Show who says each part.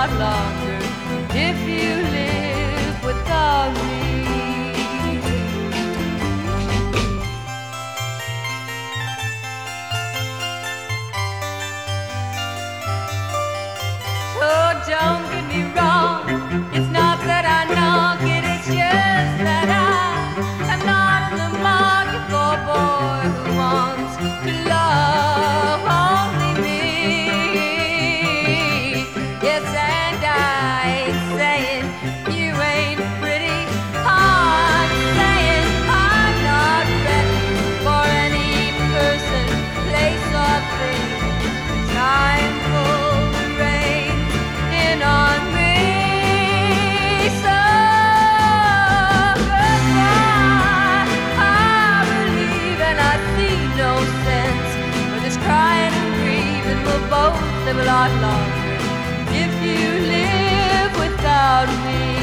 Speaker 1: lot longer if you live a lot longer if you live without me.